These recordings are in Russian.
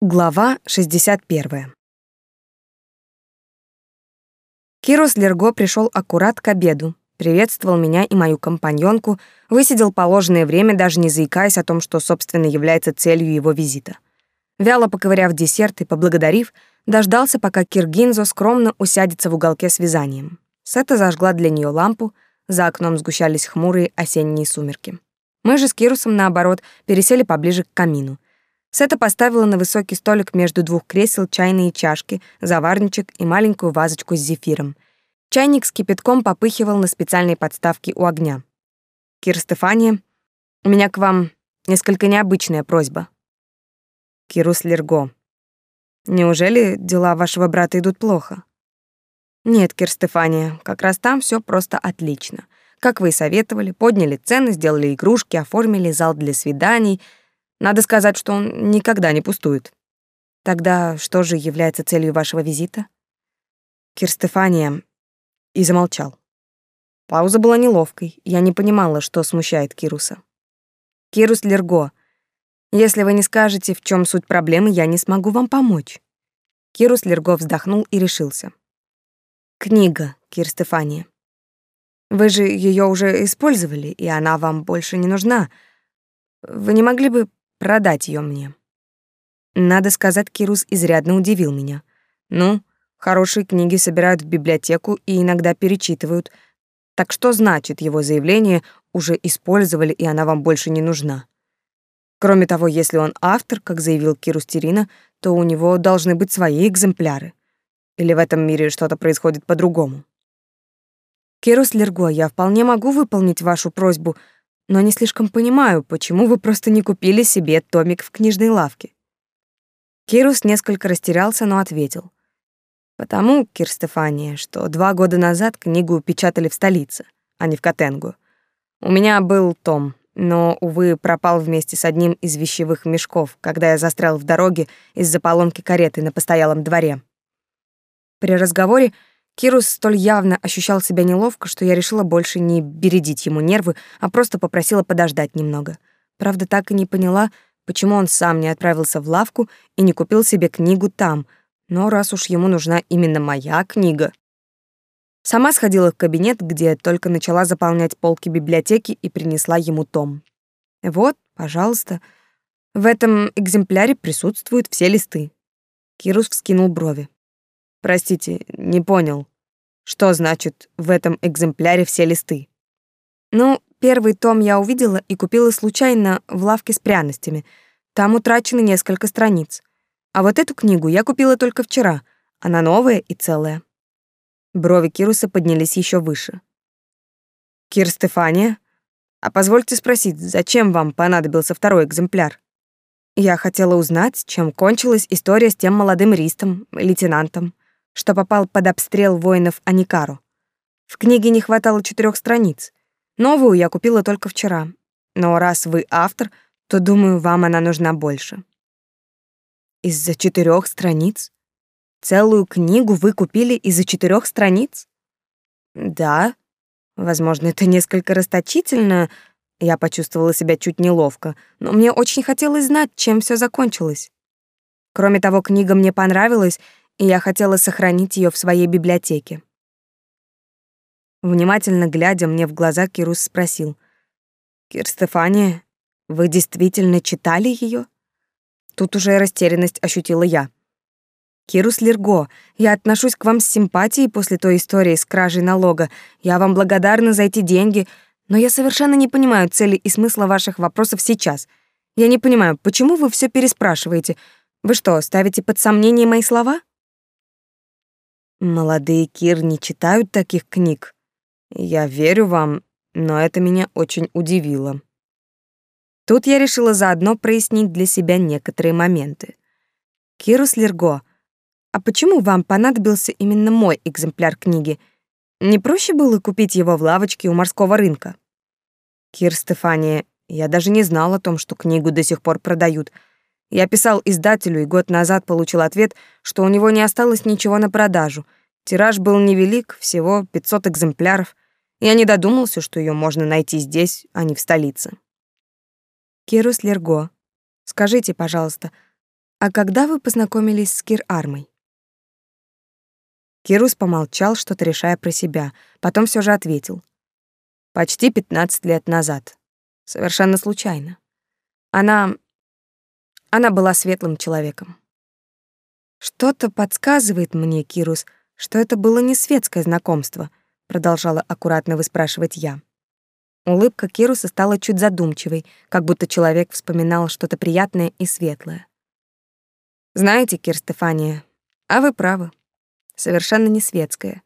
Глава 61. Кирус Лерго пришел аккурат к обеду, приветствовал меня и мою компаньонку, высидел положенное время, даже не заикаясь о том, что, собственно, является целью его визита. Вяло поковыряв десерт и поблагодарив, дождался, пока Киргинзо скромно усядется в уголке с вязанием. Сета зажгла для нее лампу, за окном сгущались хмурые осенние сумерки. Мы же с Кирусом, наоборот, пересели поближе к камину — Сета поставила на высокий столик между двух кресел чайные чашки, заварничек и маленькую вазочку с зефиром. Чайник с кипятком попыхивал на специальной подставке у огня. «Кир Стефания, у меня к вам несколько необычная просьба». «Кирус Лерго, неужели дела вашего брата идут плохо?» «Нет, Кир Стефания, как раз там все просто отлично. Как вы и советовали, подняли цены, сделали игрушки, оформили зал для свиданий — надо сказать, что он никогда не пустует. Тогда что же является целью вашего визита? Кир Стефания и замолчал. Пауза была неловкой, я не понимала, что смущает Кируса. Кирус Лерго, если вы не скажете, в чем суть проблемы, я не смогу вам помочь. Кирус Лерго вздохнул и решился. Книга, Кир Стефания. Вы же ее уже использовали, и она вам больше не нужна. Вы не могли бы продать ее мне. Надо сказать, Кирус изрядно удивил меня. Ну, хорошие книги собирают в библиотеку и иногда перечитывают. Так что значит его заявление «уже использовали, и она вам больше не нужна»? Кроме того, если он автор, как заявил Кирус Терина, то у него должны быть свои экземпляры. Или в этом мире что-то происходит по-другому? Кирус Лерго, я вполне могу выполнить вашу просьбу — но не слишком понимаю, почему вы просто не купили себе томик в книжной лавке. Кирус несколько растерялся, но ответил. Потому, Кир Стефания, что два года назад книгу печатали в столице, а не в Котенгу. У меня был том, но, увы, пропал вместе с одним из вещевых мешков, когда я застрял в дороге из-за поломки кареты на постоялом дворе. При разговоре Кирус столь явно ощущал себя неловко, что я решила больше не бередить ему нервы, а просто попросила подождать немного. Правда, так и не поняла, почему он сам не отправился в лавку и не купил себе книгу там, но раз уж ему нужна именно моя книга. Сама сходила в кабинет, где только начала заполнять полки библиотеки и принесла ему том. Вот, пожалуйста. В этом экземпляре присутствуют все листы. Кирус вскинул брови. Простите, не понял. Что значит в этом экземпляре все листы? Ну, первый том я увидела и купила случайно в лавке с пряностями. Там утрачены несколько страниц. А вот эту книгу я купила только вчера. Она новая и целая. Брови Кируса поднялись еще выше. Кир Стефания, а позвольте спросить, зачем вам понадобился второй экземпляр? Я хотела узнать, чем кончилась история с тем молодым ристом, лейтенантом что попал под обстрел воинов Аникару. В книге не хватало четырех страниц. Новую я купила только вчера. Но раз вы автор, то, думаю, вам она нужна больше. Из-за четырех страниц? Целую книгу вы купили из-за четырех страниц? Да. Возможно, это несколько расточительно. Я почувствовала себя чуть неловко, но мне очень хотелось знать, чем все закончилось. Кроме того, книга мне понравилась, и я хотела сохранить ее в своей библиотеке. Внимательно глядя мне в глаза, Кирус спросил. «Кир Стефания, вы действительно читали ее? Тут уже растерянность ощутила я. «Кирус Лерго, я отношусь к вам с симпатией после той истории с кражей налога. Я вам благодарна за эти деньги, но я совершенно не понимаю цели и смысла ваших вопросов сейчас. Я не понимаю, почему вы все переспрашиваете? Вы что, ставите под сомнение мои слова?» Молодые Кир не читают таких книг. Я верю вам, но это меня очень удивило. Тут я решила заодно прояснить для себя некоторые моменты. Кирус Лерго, а почему вам понадобился именно мой экземпляр книги? Не проще было купить его в лавочке у морского рынка? Кир Стефания, я даже не знал о том, что книгу до сих пор продают — я писал издателю и год назад получил ответ, что у него не осталось ничего на продажу. Тираж был невелик, всего 500 экземпляров. Я не додумался, что ее можно найти здесь, а не в столице. Кирус Лерго, скажите, пожалуйста, А когда вы познакомились с Кир Армой? Кирус помолчал, что-то решая про себя, потом все же ответил. Почти 15 лет назад. Совершенно случайно. Она... Она была светлым человеком. Что-то подсказывает мне, Кирус, что это было не светское знакомство, продолжала аккуратно выспрашивать я. Улыбка Кируса стала чуть задумчивой, как будто человек вспоминал что-то приятное и светлое. Знаете, Кир Стефания, а вы правы. Совершенно не светское.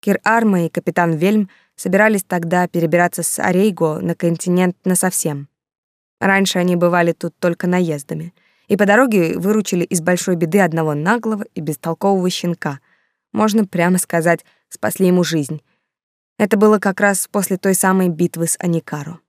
Кир Арма и капитан Вельм собирались тогда перебираться с Орейго на континент насовсем. Раньше они бывали тут только наездами — и по дороге выручили из большой беды одного наглого и бестолкового щенка. Можно прямо сказать, спасли ему жизнь. Это было как раз после той самой битвы с Аникаро.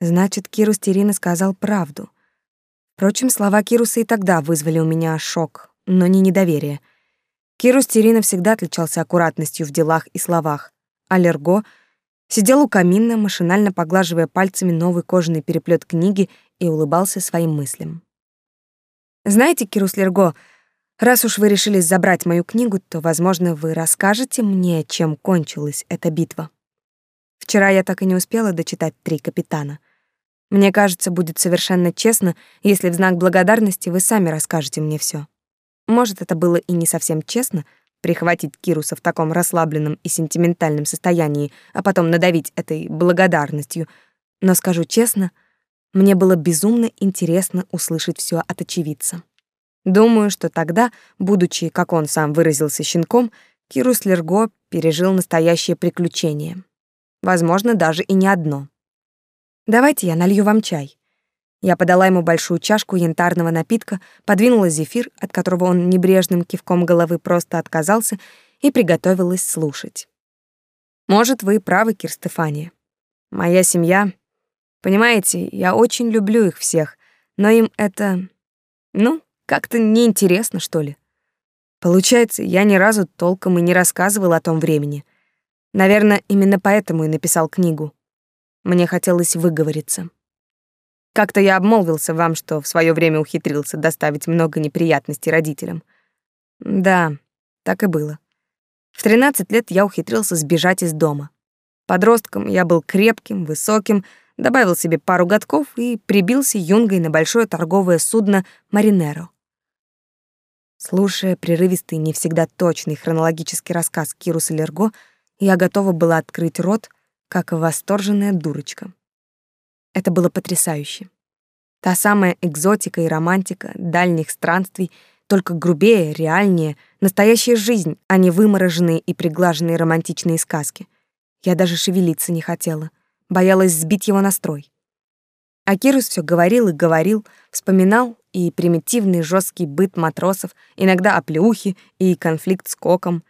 Значит, Кирус Терина сказал правду. Впрочем, слова Кируса и тогда вызвали у меня шок, но не недоверие. Кирус Терина всегда отличался аккуратностью в делах и словах, а Лерго сидел у камина, машинально поглаживая пальцами новый кожаный переплет книги и улыбался своим мыслям. «Знаете, Кирус Лерго, раз уж вы решились забрать мою книгу, то, возможно, вы расскажете мне, чем кончилась эта битва. Вчера я так и не успела дочитать «Три капитана». Мне кажется, будет совершенно честно, если в знак благодарности вы сами расскажете мне все. Может, это было и не совсем честно — прихватить Кируса в таком расслабленном и сентиментальном состоянии, а потом надавить этой благодарностью. Но скажу честно — мне было безумно интересно услышать все от очевидца. Думаю, что тогда, будучи, как он сам выразился, щенком, Кирус Лерго пережил настоящее приключение. Возможно, даже и не одно. «Давайте я налью вам чай». Я подала ему большую чашку янтарного напитка, подвинула зефир, от которого он небрежным кивком головы просто отказался, и приготовилась слушать. «Может, вы правы, Кир Стефания. Моя семья Понимаете, я очень люблю их всех, но им это, ну, как-то неинтересно, что ли. Получается, я ни разу толком и не рассказывал о том времени. Наверное, именно поэтому и написал книгу. Мне хотелось выговориться. Как-то я обмолвился вам, что в свое время ухитрился доставить много неприятностей родителям. Да, так и было. В 13 лет я ухитрился сбежать из дома. Подростком я был крепким, высоким, добавил себе пару годков и прибился юнгой на большое торговое судно «Маринеро». Слушая прерывистый, не всегда точный хронологический рассказ Кируса Лерго, я готова была открыть рот, как восторженная дурочка. Это было потрясающе. Та самая экзотика и романтика дальних странствий, только грубее, реальнее, настоящая жизнь, а не вымороженные и приглаженные романтичные сказки. Я даже шевелиться не хотела боялась сбить его настрой. А Кирус все говорил и говорил, вспоминал и примитивный жесткий быт матросов, иногда оплеухи и конфликт с Коком.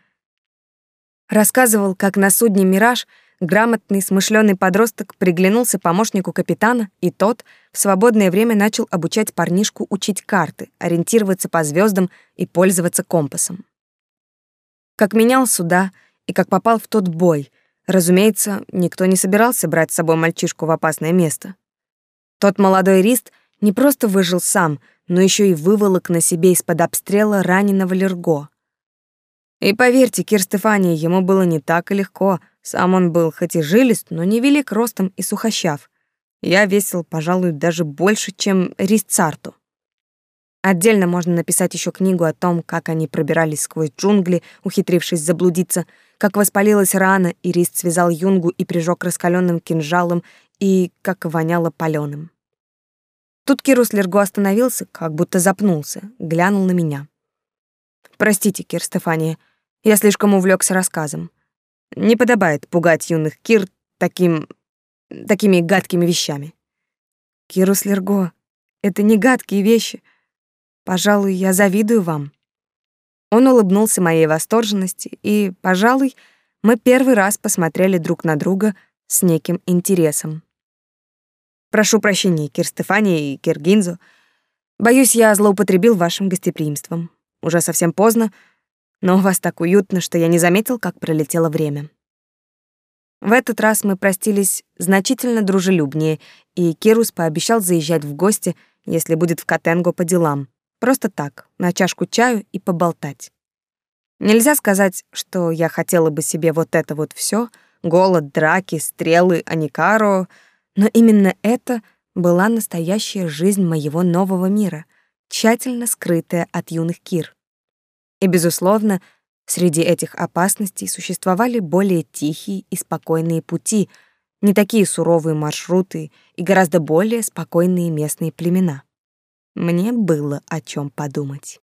Рассказывал, как на судне «Мираж» грамотный, смышленый подросток приглянулся помощнику капитана, и тот в свободное время начал обучать парнишку учить карты, ориентироваться по звездам и пользоваться компасом. Как менял суда и как попал в тот бой — Разумеется, никто не собирался брать с собой мальчишку в опасное место. Тот молодой рист не просто выжил сам, но еще и выволок на себе из-под обстрела раненого Лерго. И поверьте, Кир Стефани, ему было не так и легко. Сам он был хоть и жилист, но невелик ростом и сухощав. Я весил, пожалуй, даже больше, чем Рист Царту. Отдельно можно написать еще книгу о том, как они пробирались сквозь джунгли, ухитрившись заблудиться, как воспалилась рана, и Рист связал юнгу и прижег раскаленным кинжалом, и как воняло палёным. Тут Кирус Лерго остановился, как будто запнулся, глянул на меня. «Простите, Кир Стефания, я слишком увлекся рассказом. Не подобает пугать юных Кир таким... такими гадкими вещами». «Кирус Лерго, это не гадкие вещи», Пожалуй, я завидую вам. Он улыбнулся моей восторженности, и, пожалуй, мы первый раз посмотрели друг на друга с неким интересом. Прошу прощения, Кир Стефания и Кир Гинзо. Боюсь, я злоупотребил вашим гостеприимством. Уже совсем поздно, но у вас так уютно, что я не заметил, как пролетело время. В этот раз мы простились значительно дружелюбнее, и Кирус пообещал заезжать в гости, если будет в Катенго по делам Просто так, на чашку чаю и поболтать. Нельзя сказать, что я хотела бы себе вот это вот все: голод, драки, стрелы, аникаро, но именно это была настоящая жизнь моего нового мира, тщательно скрытая от юных кир. И, безусловно, среди этих опасностей существовали более тихие и спокойные пути, не такие суровые маршруты и гораздо более спокойные местные племена. Мне было о чем подумать.